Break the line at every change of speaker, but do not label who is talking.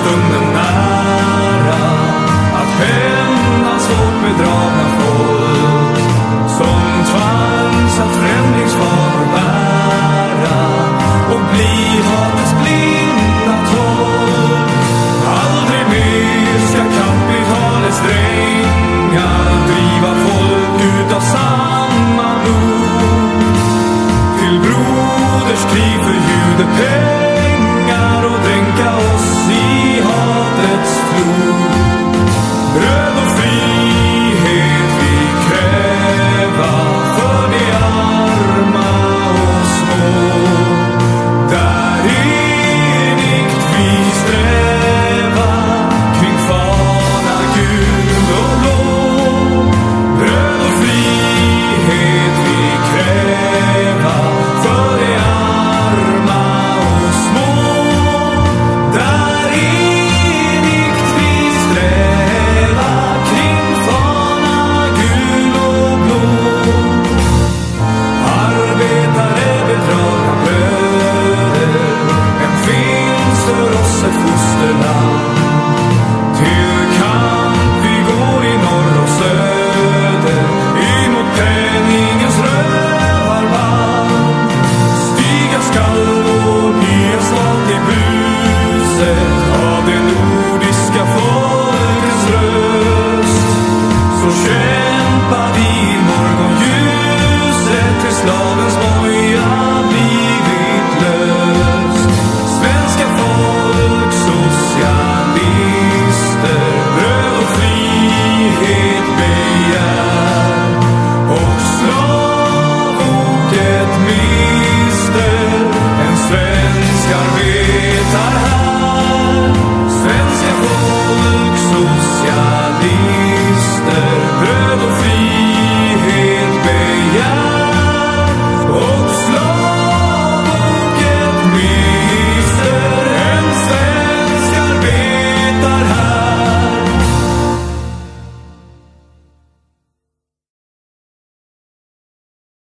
stunden